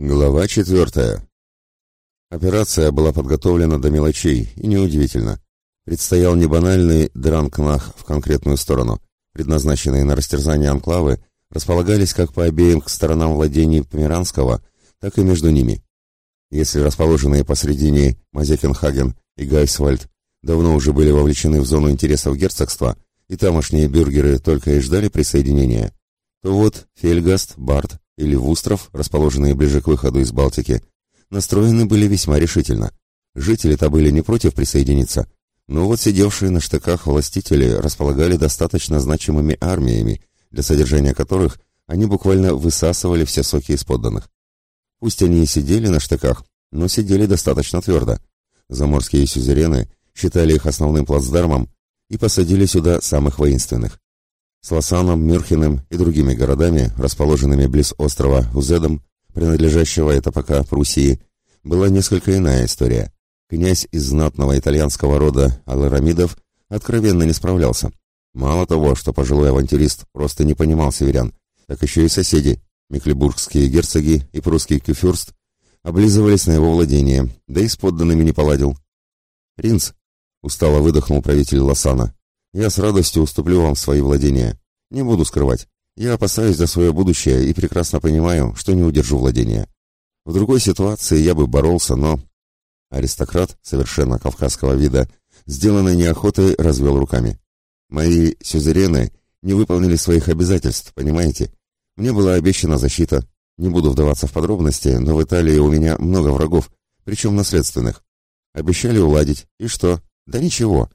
Глава четвертая. Операция была подготовлена до мелочей, и неудивительно. Предстоял не банальный дранкнах в конкретную сторону. Предназначенные на растерзание анклавы располагались как по обеим сторонам владений Померанского, так и между ними. Если расположенные посредине Мазекенхаген и Гайсвальд давно уже были вовлечены в зону интересов герцогства, и тамошние бюргеры только и ждали присоединения, то вот Фельгаст, Барт или Вустров, расположенные ближе к выходу из Балтики, настроены были весьма решительно. Жители-то были не против присоединиться, но вот сидевшие на штыках властители располагали достаточно значимыми армиями, для содержания которых они буквально высасывали все соки из подданных. Пусть они и сидели на штыках, но сидели достаточно твердо. Заморские сюзерены считали их основным плацдармом и посадили сюда самых воинственных. С Лосаном, Мюрхеном и другими городами, расположенными близ острова Узедом, принадлежащего это пока Пруссии, была несколько иная история. Князь из знатного итальянского рода Аларамидов откровенно не справлялся. Мало того, что пожилой авантюрист просто не понимал северян, так еще и соседи, мекленбургские герцоги и прусский кюфюрст, облизывались на его владение, да и с подданными не поладил. «Принц», — устало выдохнул правитель Лосана, я с радостью уступлю вам свои владения. Не буду скрывать. Я опасаюсь за свое будущее и прекрасно понимаю, что не удержу владения. В другой ситуации я бы боролся, но... Аристократ, совершенно кавказского вида, сделанной неохотой развел руками. Мои сюзерены не выполнили своих обязательств, понимаете? Мне была обещана защита. Не буду вдаваться в подробности, но в Италии у меня много врагов, причем наследственных. Обещали уладить. И что? Да ничего.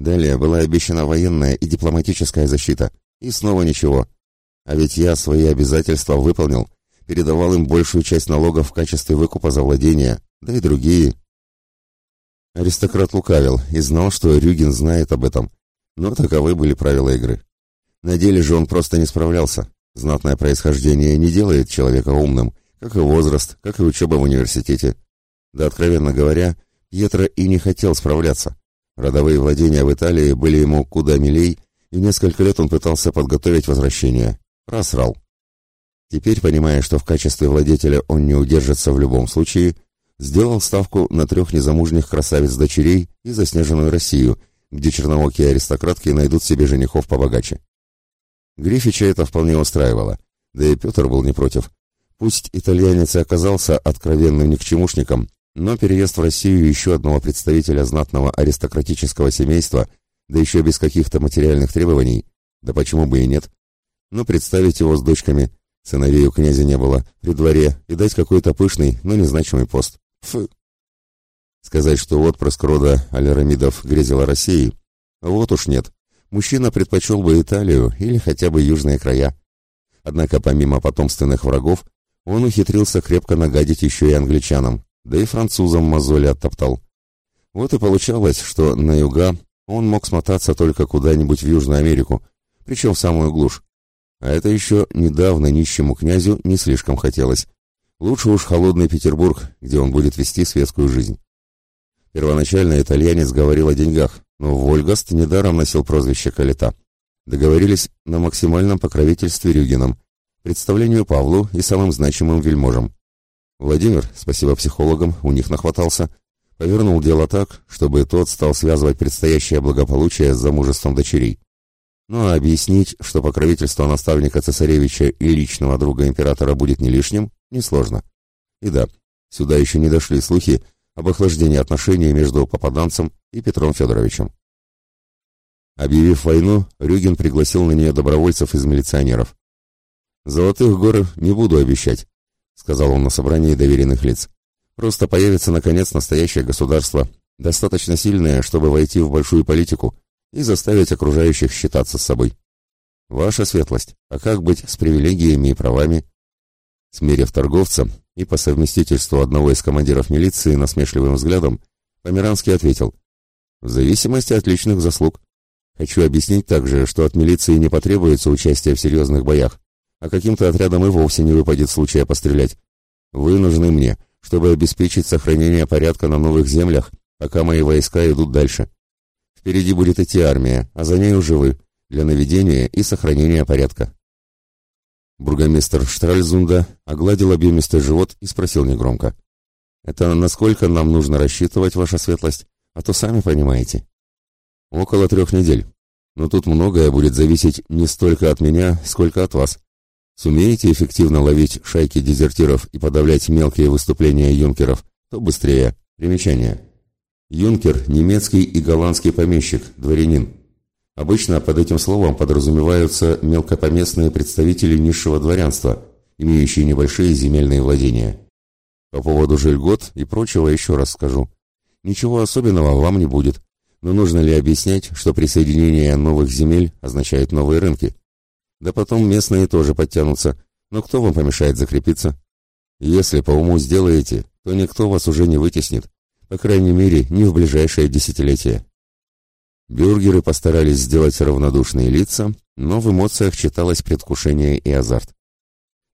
Далее была обещана военная и дипломатическая защита. И снова ничего. А ведь я свои обязательства выполнил, передавал им большую часть налогов в качестве выкупа за владение, да и другие. Аристократ лукавил и знал, что Рюгин знает об этом, но таковы были правила игры. На деле же он просто не справлялся. Знатное происхождение не делает человека умным, как и возраст, как и учеба в университете. Да, откровенно говоря, Пьетро и не хотел справляться. Родовые владения в Италии были ему куда милей, и несколько лет он пытался подготовить возвращение. Просрал. Теперь, понимая, что в качестве владетеля он не удержится в любом случае, сделал ставку на трех незамужних красавиц-дочерей и заснеженную Россию, где черноокие аристократки найдут себе женихов побогаче. Грифича это вполне устраивало, да и Петр был не против. Пусть итальянец и оказался откровенным никчемушником, но переезд в Россию еще одного представителя знатного аристократического семейства, да еще без каких-то материальных требований, да почему бы и нет, но представить его с дочками, сыновей у князя не было, при дворе, и дать какой-то пышный, но незначимый пост. Фу. Сказать, что отпрыск рода Алерамидов грезил о России, вот уж нет. Мужчина предпочел бы Италию или хотя бы южные края. Однако помимо потомственных врагов, он ухитрился крепко нагадить еще и англичанам, да и французам мозоли оттоптал. Вот и получалось, что на юга он мог смотаться только куда-нибудь в Южную Америку, причем в самую глушь. А это еще недавно нищему князю не слишком хотелось. Лучше уж холодный Петербург, где он будет вести светскую жизнь. Первоначально итальянец говорил о деньгах, но Вольгаст недаром носил прозвище Калита. Договорились на максимальном покровительстве Рюгином, представлению Павлу и самым значимым вельможам. Владимир, спасибо психологам, у них нахватался, повернул дело так, чтобы тот стал связывать предстоящее благополучие с замужеством дочерей. Ну а объяснить, что покровительство наставника цесаревича и личного друга императора будет не лишним, несложно. И да, сюда еще не дошли слухи об охлаждении отношений между попаданцем и Петром Федоровичем. Объявив войну, Рюгин пригласил на нее добровольцев из милиционеров. «Золотых гор не буду обещать, сказал он на собрании доверенных лиц. Просто появится наконец настоящее государство, достаточно сильное, чтобы войти в большую политику и заставить окружающих считаться с собой. Ваша светлость, а как быть с привилегиями и правами? Смерив торговца и по совместительству одного из командиров милиции насмешливым взглядом, Померанский ответил: "В зависимости от личных заслуг. Хочу объяснить также, что от милиции не потребуется участие в серьезных боях а каким-то отрядом и вовсе не выпадет случая пострелять. Вы нужны мне, чтобы обеспечить сохранение порядка на новых землях, пока мои войска идут дальше. Впереди будет идти армия, а за ней уже вы, для наведения и сохранения порядка. Бургомистр Штральзунда огладил объемистый живот и спросил негромко. «Это насколько нам нужно рассчитывать, ваша светлость? А то сами понимаете». «Около трех недель. Но тут многое будет зависеть не столько от меня, сколько от вас. Сумеете эффективно ловить шайки дезертиров и подавлять мелкие выступления юнкеров, то быстрее. Примечание. Юнкер – немецкий и голландский помещик, дворянин. Обычно под этим словом подразумеваются мелкопоместные представители низшего дворянства, имеющие небольшие земельные владения. По поводу же льгот и прочего еще раз скажу. Ничего особенного вам не будет, но нужно ли объяснять, что присоединение новых земель означает новые рынки? Да потом местные тоже подтянутся, но кто вам помешает закрепиться? Если по уму сделаете, то никто вас уже не вытеснит, по крайней мере, не в ближайшее десятилетие. Бюргеры постарались сделать равнодушные лица, но в эмоциях читалось предвкушение и азарт.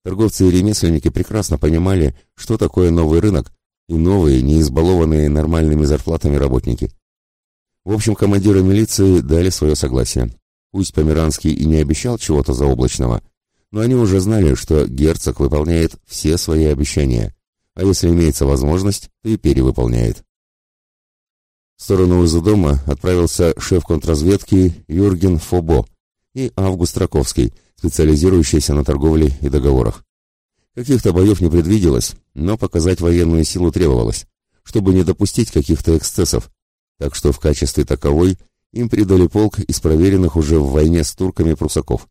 Торговцы и ремесленники прекрасно понимали, что такое новый рынок и новые, не избалованные нормальными зарплатами работники. В общем, командиры милиции дали свое согласие. Пусть Померанский и не обещал чего-то заоблачного, но они уже знали, что герцог выполняет все свои обещания, а если имеется возможность, то и перевыполняет. В сторону из дома отправился шеф контрразведки Юрген Фобо и Август Раковский, специализирующийся на торговле и договорах. Каких-то боев не предвиделось, но показать военную силу требовалось, чтобы не допустить каких-то эксцессов, так что в качестве таковой им придали полк из проверенных уже в войне с турками прусаков.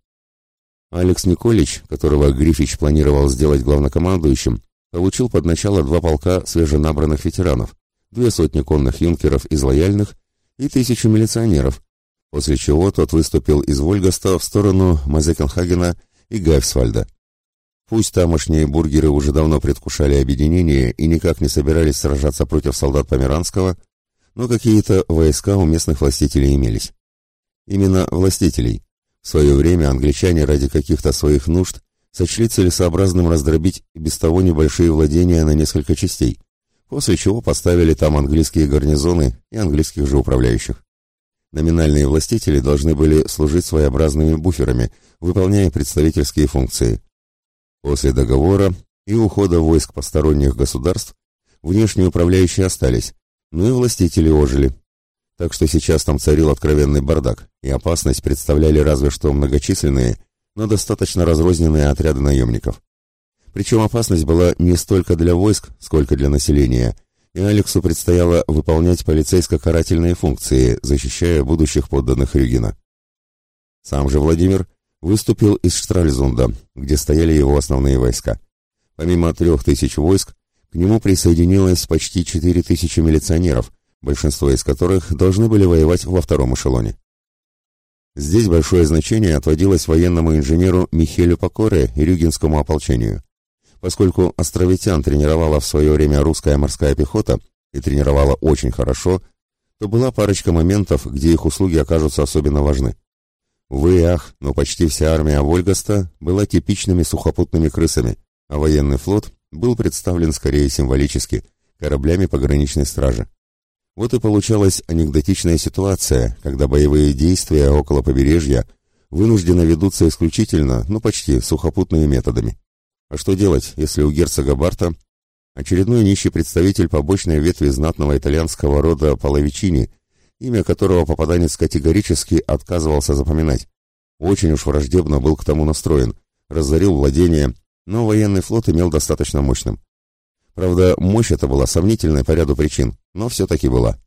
Алекс Николич, которого Грифич планировал сделать главнокомандующим, получил под начало два полка свеженабранных ветеранов, две сотни конных юнкеров из лояльных и тысячу милиционеров, после чего тот выступил из Вольгаста в сторону Мазекенхагена и Гайфсвальда. Пусть тамошние бургеры уже давно предвкушали объединение и никак не собирались сражаться против солдат Померанского, но какие-то войска у местных властителей имелись. Именно властителей. В свое время англичане ради каких-то своих нужд сочли целесообразным раздробить без того небольшие владения на несколько частей, после чего поставили там английские гарнизоны и английских же управляющих. Номинальные властители должны были служить своеобразными буферами, выполняя представительские функции. После договора и ухода войск посторонних государств внешние управляющие остались, но и властители ожили. Так что сейчас там царил откровенный бардак, и опасность представляли разве что многочисленные, но достаточно разрозненные отряды наемников. Причем опасность была не столько для войск, сколько для населения, и Алексу предстояло выполнять полицейско-карательные функции, защищая будущих подданных Рюгина. Сам же Владимир выступил из Штральзунда, где стояли его основные войска. Помимо трех тысяч войск, к нему присоединилось почти четыре тысячи милиционеров, большинство из которых должны были воевать во втором эшелоне. Здесь большое значение отводилось военному инженеру Михелю Покоре и Рюгинскому ополчению. Поскольку островитян тренировала в свое время русская морская пехота и тренировала очень хорошо, то была парочка моментов, где их услуги окажутся особенно важны. Увы ах, но почти вся армия Вольгаста была типичными сухопутными крысами, а военный флот был представлен скорее символически, кораблями пограничной стражи. Вот и получалась анекдотичная ситуация, когда боевые действия около побережья вынужденно ведутся исключительно, ну почти, сухопутными методами. А что делать, если у герцога Барта очередной нищий представитель побочной ветви знатного итальянского рода Половичини, имя которого попаданец категорически отказывался запоминать. Очень уж враждебно был к тому настроен, разорил владение, но военный флот имел достаточно мощным. Правда, мощь эта была сомнительной по ряду причин, но все-таки была.